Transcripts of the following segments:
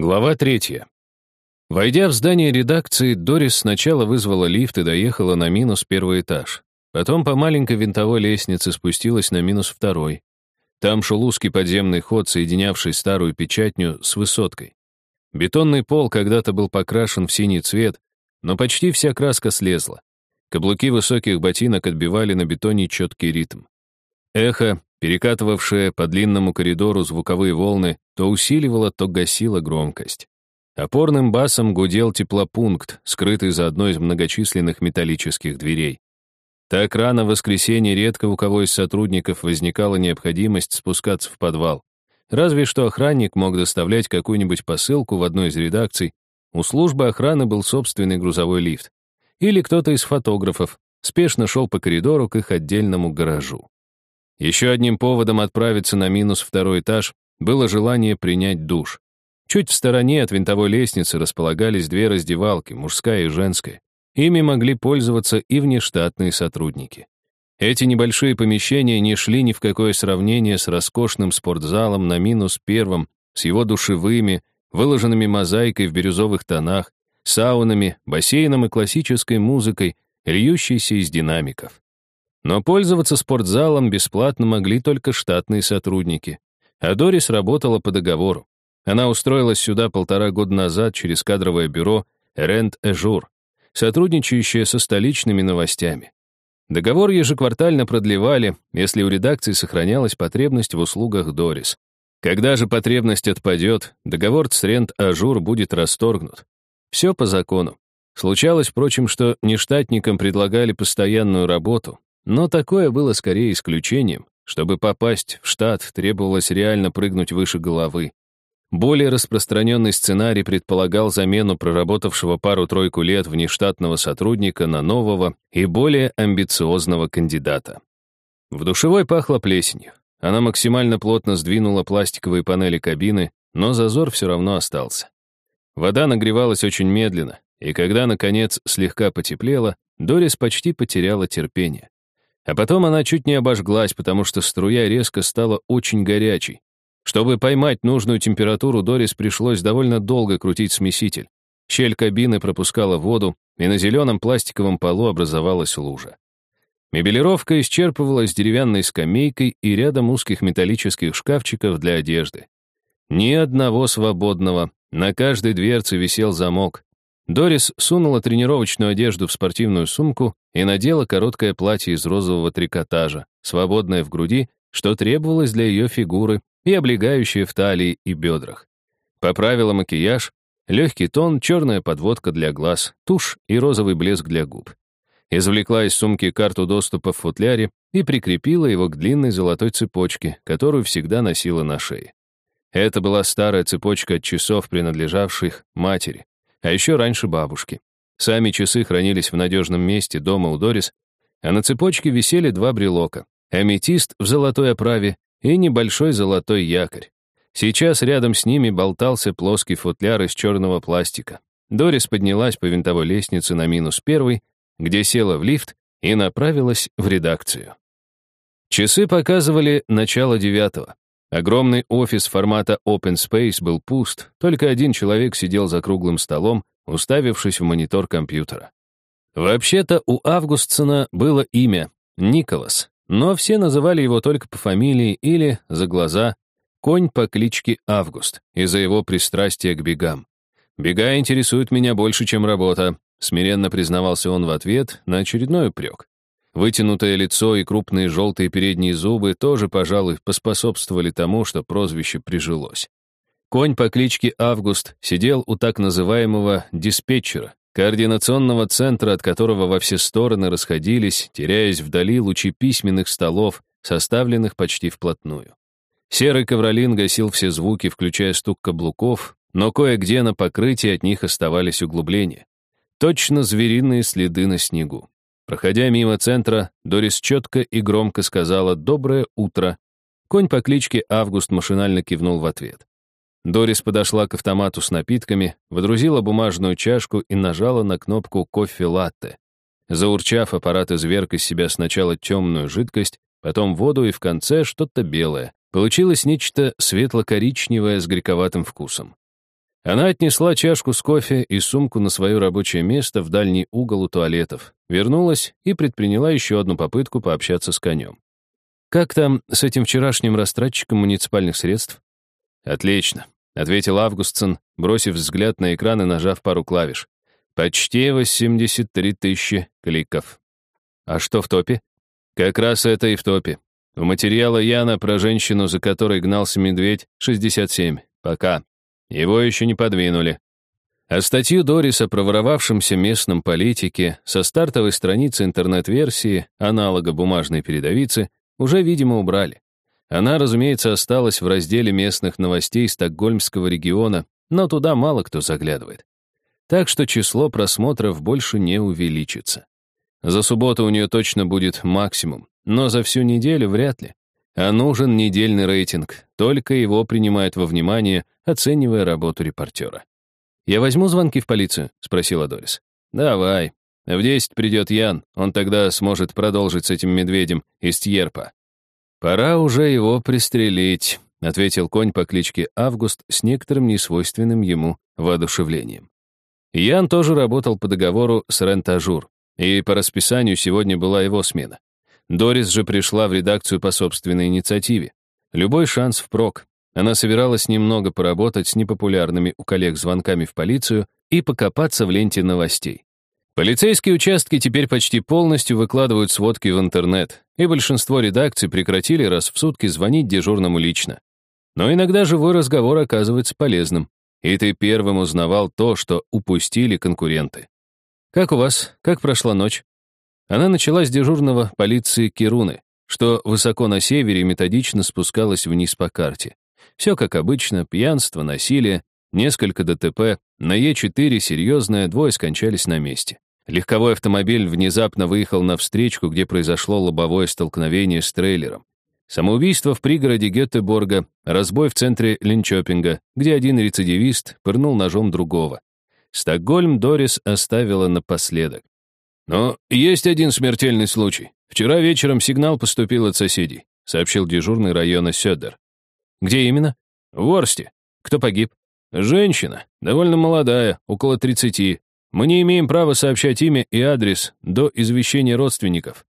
Глава третья. Войдя в здание редакции, Дорис сначала вызвала лифт и доехала на минус первый этаж. Потом по маленькой винтовой лестнице спустилась на минус второй. Там шел узкий подземный ход, соединявший старую печатню с высоткой. Бетонный пол когда-то был покрашен в синий цвет, но почти вся краска слезла. Каблуки высоких ботинок отбивали на бетоне четкий ритм. Эхо, перекатывавшее по длинному коридору звуковые волны, то усиливало, то гасило громкость. Опорным басом гудел теплопункт, скрытый за одной из многочисленных металлических дверей. Так рано в воскресенье редко у кого из сотрудников возникала необходимость спускаться в подвал. Разве что охранник мог доставлять какую-нибудь посылку в одной из редакций, у службы охраны был собственный грузовой лифт. Или кто-то из фотографов спешно шел по коридору к их отдельному гаражу. Еще одним поводом отправиться на минус второй этаж было желание принять душ. Чуть в стороне от винтовой лестницы располагались две раздевалки, мужская и женская. Ими могли пользоваться и внештатные сотрудники. Эти небольшие помещения не шли ни в какое сравнение с роскошным спортзалом на минус первом, с его душевыми, выложенными мозаикой в бирюзовых тонах, саунами, бассейном и классической музыкой, льющейся из динамиков. Но пользоваться спортзалом бесплатно могли только штатные сотрудники. А Дорис работала по договору. Она устроилась сюда полтора года назад через кадровое бюро Рент Ажур, сотрудничающее со столичными новостями. Договор ежеквартально продлевали, если у редакции сохранялась потребность в услугах Дорис. Когда же потребность отпадет, договор с Рент Ажур будет расторгнут. Все по закону. Случалось, впрочем, что нештатникам предлагали постоянную работу, но такое было скорее исключением. Чтобы попасть в штат, требовалось реально прыгнуть выше головы. Более распространенный сценарий предполагал замену проработавшего пару-тройку лет внештатного сотрудника на нового и более амбициозного кандидата. В душевой пахло плесенью. Она максимально плотно сдвинула пластиковые панели кабины, но зазор все равно остался. Вода нагревалась очень медленно, и когда, наконец, слегка потеплело, Дорис почти потеряла терпение. А потом она чуть не обожглась, потому что струя резко стала очень горячей, чтобы поймать нужную температуру, Дорис пришлось довольно долго крутить смеситель. Щель кабины пропускала воду, и на зеленом пластиковом полу образовалась лужа. Мебелировка исчерпывалась деревянной скамейкой и рядом узких металлических шкафчиков для одежды. Ни одного свободного, на каждой дверце висел замок. Дорис сунула тренировочную одежду в спортивную сумку и надела короткое платье из розового трикотажа, свободное в груди, что требовалось для ее фигуры и облегающие в талии и бедрах. Поправила макияж, легкий тон, черная подводка для глаз, тушь и розовый блеск для губ. Извлекла из сумки карту доступа в футляре и прикрепила его к длинной золотой цепочке, которую всегда носила на шее. Это была старая цепочка от часов, принадлежавших матери, а еще раньше бабушке. Сами часы хранились в надежном месте дома у Дорис, а на цепочке висели два брелока — аметист в золотой оправе и небольшой золотой якорь. Сейчас рядом с ними болтался плоский футляр из черного пластика. Дорис поднялась по винтовой лестнице на минус первый, где села в лифт и направилась в редакцию. Часы показывали начало девятого. Огромный офис формата Open Space был пуст, только один человек сидел за круглым столом, уставившись в монитор компьютера. Вообще-то у Августсона было имя — Николас, но все называли его только по фамилии или, за глаза, конь по кличке Август, из-за его пристрастия к бегам. «Бега интересуют меня больше, чем работа», смиренно признавался он в ответ на очередной упрек. Вытянутое лицо и крупные желтые передние зубы тоже, пожалуй, поспособствовали тому, что прозвище прижилось. Конь по кличке Август сидел у так называемого диспетчера, координационного центра, от которого во все стороны расходились, теряясь вдали лучи письменных столов, составленных почти вплотную. Серый ковролин гасил все звуки, включая стук каблуков, но кое-где на покрытии от них оставались углубления. Точно звериные следы на снегу. Проходя мимо центра, Дорис четко и громко сказала «Доброе утро». Конь по кличке Август машинально кивнул в ответ. Дорис подошла к автомату с напитками, водрузила бумажную чашку и нажала на кнопку «Кофе-латте». Заурчав, аппарат изверг из себя сначала темную жидкость, потом воду и в конце что-то белое. Получилось нечто светло-коричневое с горьковатым вкусом. Она отнесла чашку с кофе и сумку на свое рабочее место в дальний угол у туалетов, вернулась и предприняла еще одну попытку пообщаться с конем. «Как там с этим вчерашним растратчиком муниципальных средств?» «Отлично», — ответил Августсон, бросив взгляд на экран и нажав пару клавиш. «Почти 83 тысячи кликов». «А что в топе?» «Как раз это и в топе. У материала Яна про женщину, за которой гнался медведь, 67. Пока. Его еще не подвинули. А статью Дориса про воровавшемся местном политике со стартовой страницы интернет-версии, аналога бумажной передовицы, уже, видимо, убрали. Она, разумеется, осталась в разделе местных новостей Стокгольмского региона, но туда мало кто заглядывает. Так что число просмотров больше не увеличится. За субботу у нее точно будет максимум, но за всю неделю вряд ли. А нужен недельный рейтинг, только его принимают во внимание, оценивая работу репортера. «Я возьму звонки в полицию?» — спросила Дорис. «Давай. В десять придет Ян, он тогда сможет продолжить с этим медведем из Тьерпа». «Пора уже его пристрелить», — ответил конь по кличке Август с некоторым несвойственным ему воодушевлением. Ян тоже работал по договору с Рентажур, и по расписанию сегодня была его смена. Дорис же пришла в редакцию по собственной инициативе. Любой шанс впрок. Она собиралась немного поработать с непопулярными у коллег звонками в полицию и покопаться в ленте новостей. Полицейские участки теперь почти полностью выкладывают сводки в интернет, и большинство редакций прекратили раз в сутки звонить дежурному лично. Но иногда живой разговор оказывается полезным, и ты первым узнавал то, что упустили конкуренты. «Как у вас? Как прошла ночь?» Она начала с дежурного полиции Кируны, что высоко на севере методично спускалась вниз по карте. Все как обычно, пьянство, насилие, несколько ДТП, на Е4 серьезное, двое скончались на месте. Легковой автомобиль внезапно выехал на встречку, где произошло лобовое столкновение с трейлером. Самоубийство в пригороде Гетеборга, разбой в центре Линчопинга, где один рецидивист пырнул ножом другого. Стокгольм Дорис оставила напоследок. «Но есть один смертельный случай. Вчера вечером сигнал поступил от соседей», сообщил дежурный района Сёдер. «Где именно?» «В Ворсте. Кто погиб?» «Женщина. Довольно молодая, около 30. Мы не имеем права сообщать имя и адрес до извещения родственников».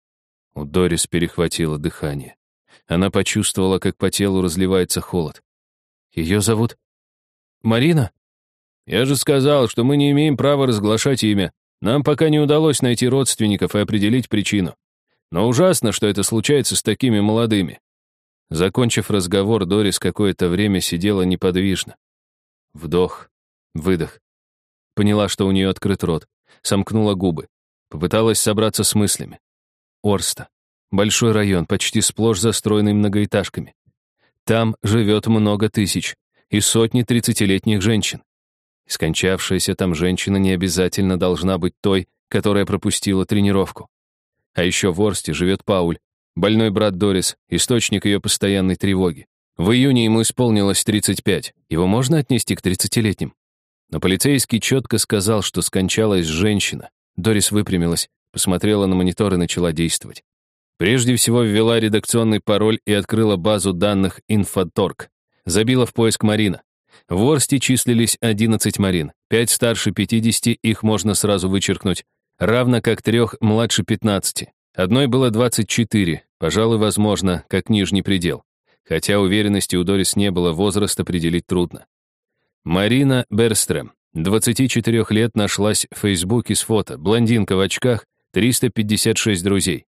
У Дорис перехватило дыхание. Она почувствовала, как по телу разливается холод. «Ее зовут Марина?» «Я же сказал, что мы не имеем права разглашать имя. Нам пока не удалось найти родственников и определить причину. Но ужасно, что это случается с такими молодыми. Закончив разговор, Дорис какое-то время сидела неподвижно. Вдох, выдох. Поняла, что у нее открыт рот. Сомкнула губы. Попыталась собраться с мыслями. Орста. Большой район, почти сплошь застроенный многоэтажками. Там живет много тысяч и сотни тридцатилетних женщин. Скончавшаяся там женщина не обязательно должна быть той, которая пропустила тренировку. А еще в Орсте живет Пауль, больной брат Дорис, источник ее постоянной тревоги. В июне ему исполнилось 35. Его можно отнести к 30-летним? Но полицейский четко сказал, что скончалась женщина. Дорис выпрямилась, посмотрела на монитор и начала действовать. Прежде всего ввела редакционный пароль и открыла базу данных Infotorg. Забила в поиск Марина. В Орсте числились 11 марин, 5 старше 50, их можно сразу вычеркнуть, равно как трех младше 15. Одной было 24, пожалуй, возможно, как нижний предел. Хотя уверенности у Дорис не было, возраст определить трудно. Марина Берстрем, 24 лет, нашлась в Фейсбуке с фото, блондинка в очках, 356 друзей.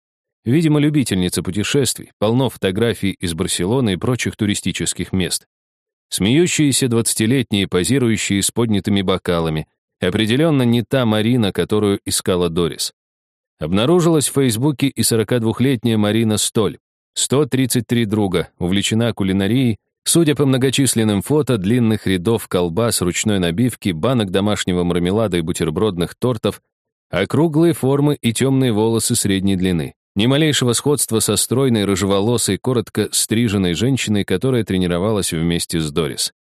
Видимо, любительница путешествий, полно фотографий из Барселоны и прочих туристических мест. Смеющиеся двадцатилетние, позирующие с поднятыми бокалами. Определенно не та Марина, которую искала Дорис. Обнаружилась в Фейсбуке и 42-летняя Марина Столь. 133 друга, увлечена кулинарией, судя по многочисленным фото длинных рядов колбас, ручной набивки, банок домашнего мармелада и бутербродных тортов, округлые формы и темные волосы средней длины. Ни малейшего сходства со стройной, рыжеволосой, коротко стриженной женщиной, которая тренировалась вместе с Дорис.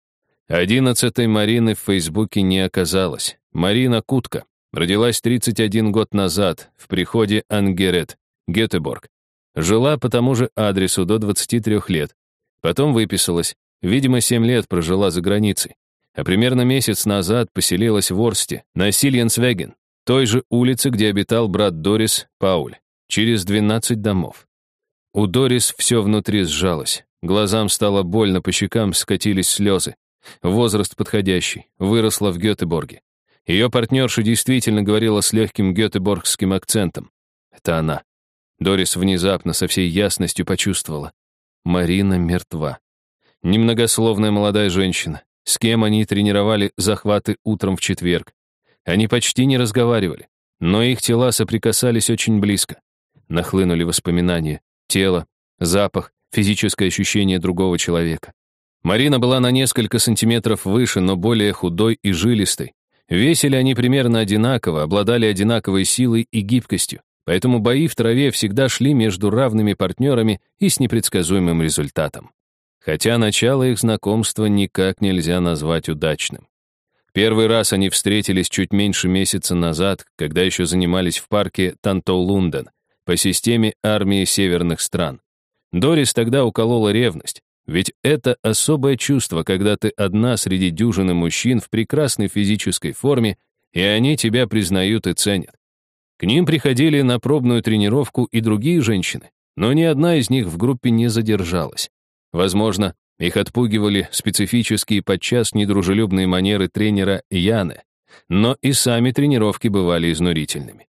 Одиннадцатой Марины в Фейсбуке не оказалось. Марина Кутка. Родилась 31 год назад в приходе Ангерет, Гетеборг. Жила по тому же адресу до 23 лет. Потом выписалась. Видимо, 7 лет прожила за границей. а примерно месяц назад поселилась в Орсте, на Сильенсвеген, той же улице, где обитал брат Дорис, Пауль, через 12 домов. У Дорис все внутри сжалось, глазам стало больно, по щекам скатились слезы. Возраст подходящий, выросла в Гетеборге. Ее партнерша действительно говорила с легким гетеборгским акцентом. Это она. Дорис внезапно со всей ясностью почувствовала. Марина мертва. Немногословная молодая женщина, с кем они тренировали захваты утром в четверг. Они почти не разговаривали, но их тела соприкасались очень близко. Нахлынули воспоминания, тело, запах, физическое ощущение другого человека. Марина была на несколько сантиметров выше, но более худой и жилистой. Весили они примерно одинаково, обладали одинаковой силой и гибкостью. Поэтому бои в траве всегда шли между равными партнерами и с непредсказуемым результатом. Хотя начало их знакомства никак нельзя назвать удачным. Первый раз они встретились чуть меньше месяца назад, когда еще занимались в парке Тантоу-Лунден по системе армии северных стран. Дорис тогда уколола ревность, ведь это особое чувство, когда ты одна среди дюжины мужчин в прекрасной физической форме, и они тебя признают и ценят. К ним приходили на пробную тренировку и другие женщины, но ни одна из них в группе не задержалась. Возможно, их отпугивали специфические подчас недружелюбные манеры тренера Яны, но и сами тренировки бывали изнурительными.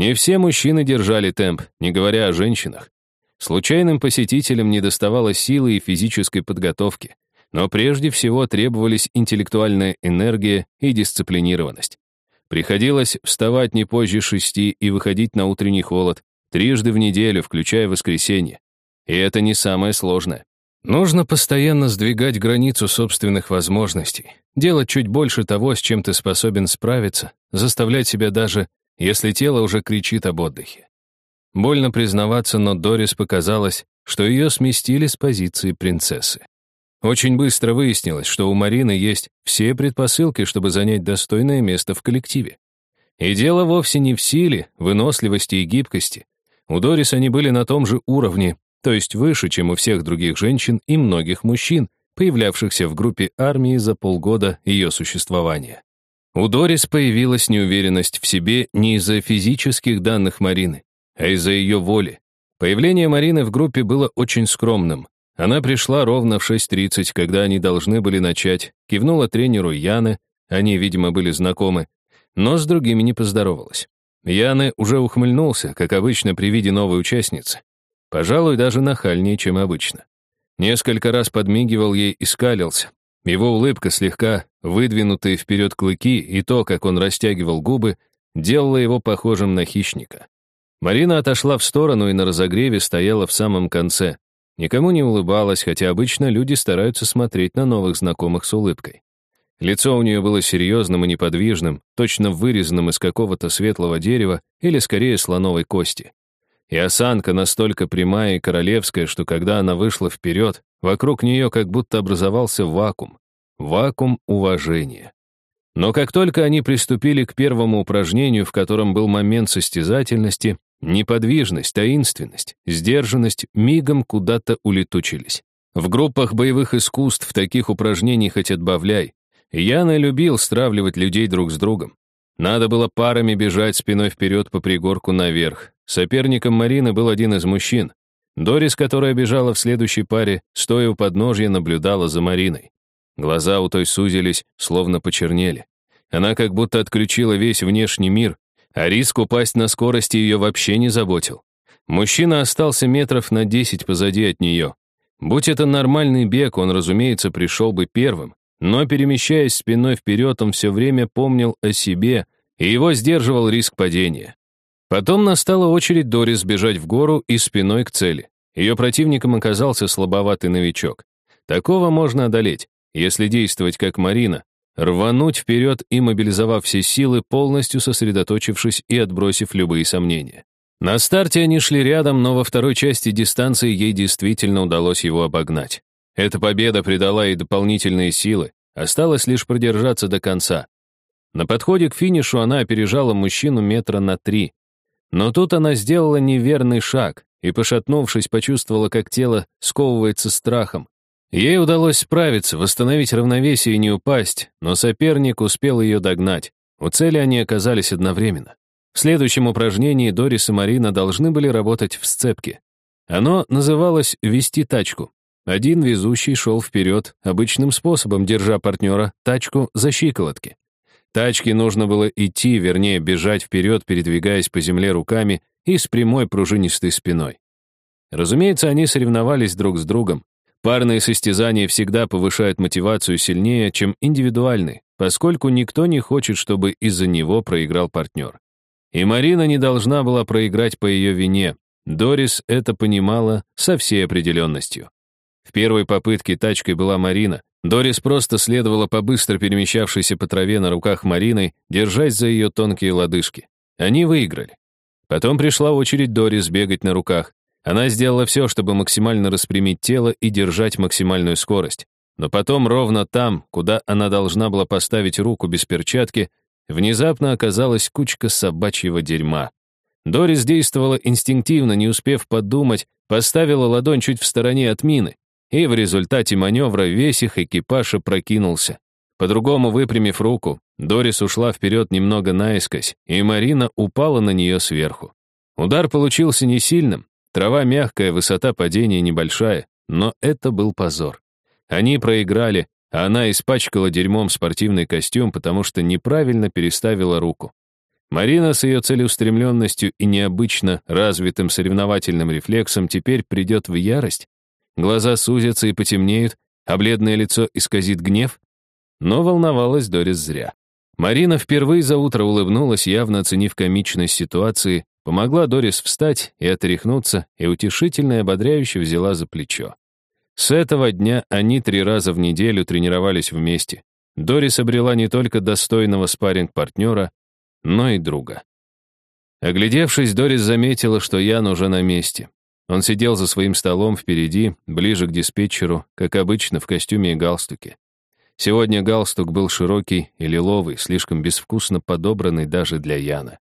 Не все мужчины держали темп, не говоря о женщинах. Случайным посетителям недоставало силы и физической подготовки, но прежде всего требовались интеллектуальная энергия и дисциплинированность. Приходилось вставать не позже шести и выходить на утренний холод, трижды в неделю, включая воскресенье. И это не самое сложное. Нужно постоянно сдвигать границу собственных возможностей, делать чуть больше того, с чем ты способен справиться, заставлять себя даже, если тело уже кричит об отдыхе. Больно признаваться, но Дорис показалось, что ее сместили с позиции принцессы. Очень быстро выяснилось, что у Марины есть все предпосылки, чтобы занять достойное место в коллективе. И дело вовсе не в силе, выносливости и гибкости. У Дорис они были на том же уровне, то есть выше, чем у всех других женщин и многих мужчин, появлявшихся в группе армии за полгода ее существования. У Дорис появилась неуверенность в себе не из-за физических данных Марины, а из-за ее воли. Появление Марины в группе было очень скромным. Она пришла ровно в 6.30, когда они должны были начать, кивнула тренеру Яны, они, видимо, были знакомы, но с другими не поздоровалась. Яны уже ухмыльнулся, как обычно при виде новой участницы. Пожалуй, даже нахальнее, чем обычно. Несколько раз подмигивал ей и скалился. Его улыбка, слегка выдвинутые вперед клыки и то, как он растягивал губы, делало его похожим на хищника. Марина отошла в сторону и на разогреве стояла в самом конце, Никому не улыбалась, хотя обычно люди стараются смотреть на новых знакомых с улыбкой. Лицо у нее было серьезным и неподвижным, точно вырезанным из какого-то светлого дерева или скорее слоновой кости. И осанка настолько прямая и королевская, что когда она вышла вперед, вокруг нее как будто образовался вакуум. Вакуум уважения. Но как только они приступили к первому упражнению, в котором был момент состязательности, Неподвижность, таинственность, сдержанность мигом куда-то улетучились. В группах боевых искусств таких упражнений хоть отбавляй. Яна любил стравливать людей друг с другом. Надо было парами бежать спиной вперед по пригорку наверх. Соперником Марины был один из мужчин. Дорис, которая бежала в следующей паре, стоя у подножья, наблюдала за Мариной. Глаза у той сузились, словно почернели. Она как будто отключила весь внешний мир, а риск упасть на скорости ее вообще не заботил. Мужчина остался метров на десять позади от нее. Будь это нормальный бег, он, разумеется, пришел бы первым, но, перемещаясь спиной вперед, он все время помнил о себе, и его сдерживал риск падения. Потом настала очередь Дорис бежать в гору и спиной к цели. Ее противником оказался слабоватый новичок. Такого можно одолеть, если действовать как Марина, рвануть вперед и мобилизовав все силы, полностью сосредоточившись и отбросив любые сомнения. На старте они шли рядом, но во второй части дистанции ей действительно удалось его обогнать. Эта победа придала ей дополнительные силы, осталось лишь продержаться до конца. На подходе к финишу она опережала мужчину метра на три. Но тут она сделала неверный шаг и, пошатнувшись, почувствовала, как тело сковывается страхом. Ей удалось справиться, восстановить равновесие и не упасть, но соперник успел ее догнать. У цели они оказались одновременно. В следующем упражнении Дорис и Марина должны были работать в сцепке. Оно называлось «вести тачку». Один везущий шел вперед, обычным способом, держа партнера, тачку за щиколотки. Тачке нужно было идти, вернее, бежать вперед, передвигаясь по земле руками и с прямой пружинистой спиной. Разумеется, они соревновались друг с другом. Парные состязания всегда повышают мотивацию сильнее, чем индивидуальные, поскольку никто не хочет, чтобы из-за него проиграл партнер. И Марина не должна была проиграть по ее вине. Дорис это понимала со всей определенностью. В первой попытке тачкой была Марина. Дорис просто следовала по быстро перемещавшейся по траве на руках Марины, держась за ее тонкие лодыжки. Они выиграли. Потом пришла очередь Дорис бегать на руках. Она сделала все, чтобы максимально распрямить тело и держать максимальную скорость. Но потом ровно там, куда она должна была поставить руку без перчатки, внезапно оказалась кучка собачьего дерьма. Дорис действовала инстинктивно, не успев подумать, поставила ладонь чуть в стороне от мины и в результате маневра весь их экипаж опрокинулся. По-другому выпрямив руку, Дорис ушла вперед немного наискось, и Марина упала на нее сверху. Удар получился не сильным, трава мягкая, высота падения небольшая, но это был позор. Они проиграли, а она испачкала дерьмом спортивный костюм, потому что неправильно переставила руку. Марина с ее целеустремленностью и необычно развитым соревновательным рефлексом теперь придет в ярость, Глаза сузятся и потемнеют, а бледное лицо исказит гнев. Но волновалась Дорис зря. Марина впервые за утро улыбнулась, явно оценив комичность ситуации, помогла Дорис встать и отряхнуться, и утешительно и ободряюще взяла за плечо. С этого дня они три раза в неделю тренировались вместе. Дорис обрела не только достойного спарринг-партнера, но и друга. Оглядевшись, Дорис заметила, что Ян уже на месте. Он сидел за своим столом впереди, ближе к диспетчеру, как обычно, в костюме и галстуке. Сегодня галстук был широкий и лиловый, слишком безвкусно подобранный даже для Яна.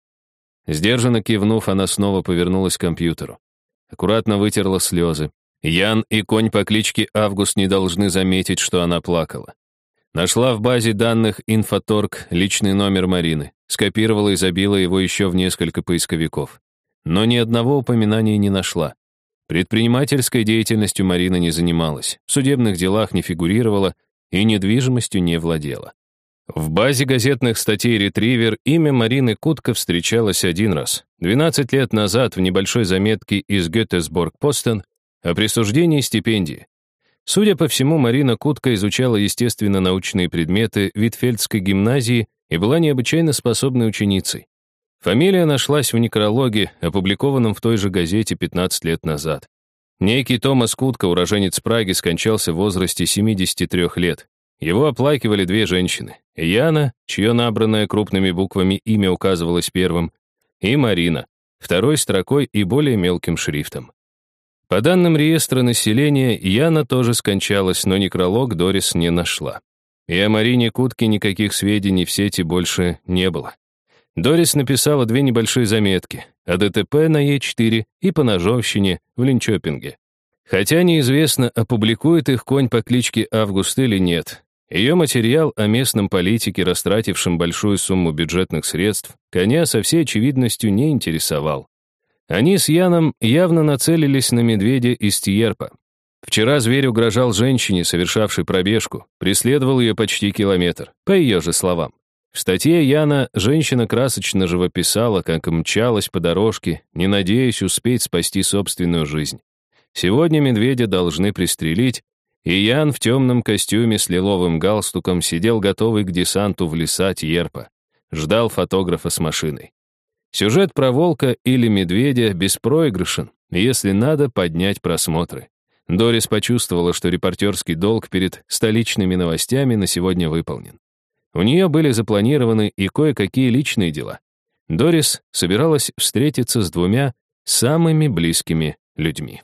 Сдержанно кивнув, она снова повернулась к компьютеру. Аккуратно вытерла слезы. Ян и конь по кличке Август не должны заметить, что она плакала. Нашла в базе данных Инфоторг личный номер Марины, скопировала и забила его еще в несколько поисковиков. Но ни одного упоминания не нашла. Предпринимательской деятельностью Марина не занималась, в судебных делах не фигурировала и недвижимостью не владела. В базе газетных статей «Ретривер» имя Марины Кутко встречалось один раз, 12 лет назад в небольшой заметке из Гетесборг-Постен о присуждении стипендии. Судя по всему, Марина Кутко изучала естественно-научные предметы Витфельдской гимназии и была необычайно способной ученицей. Фамилия нашлась в некрологе, опубликованном в той же газете 15 лет назад. Некий Томас Кутко, уроженец Праги, скончался в возрасте 73 лет. Его оплакивали две женщины. Яна, чье набранное крупными буквами имя указывалось первым, и Марина, второй строкой и более мелким шрифтом. По данным реестра населения, Яна тоже скончалась, но некролог Дорис не нашла. И о Марине Кутке никаких сведений в сети больше не было. Дорис написала две небольшие заметки о ДТП на Е4 и по ножовщине в Линчопинге. Хотя неизвестно, опубликует их конь по кличке Август или нет. Ее материал о местном политике, растратившем большую сумму бюджетных средств, коня со всей очевидностью не интересовал. Они с Яном явно нацелились на медведя из Тьерпа. Вчера зверь угрожал женщине, совершавшей пробежку, преследовал ее почти километр, по ее же словам. В статье Яна женщина красочно живописала, как мчалась по дорожке, не надеясь успеть спасти собственную жизнь. Сегодня медведя должны пристрелить, и Ян в темном костюме с лиловым галстуком сидел готовый к десанту в леса Тьерпа. Ждал фотографа с машиной. Сюжет про волка или медведя беспроигрышен, если надо поднять просмотры. Дорис почувствовала, что репортерский долг перед столичными новостями на сегодня выполнен. У нее были запланированы и кое-какие личные дела. Дорис собиралась встретиться с двумя самыми близкими людьми.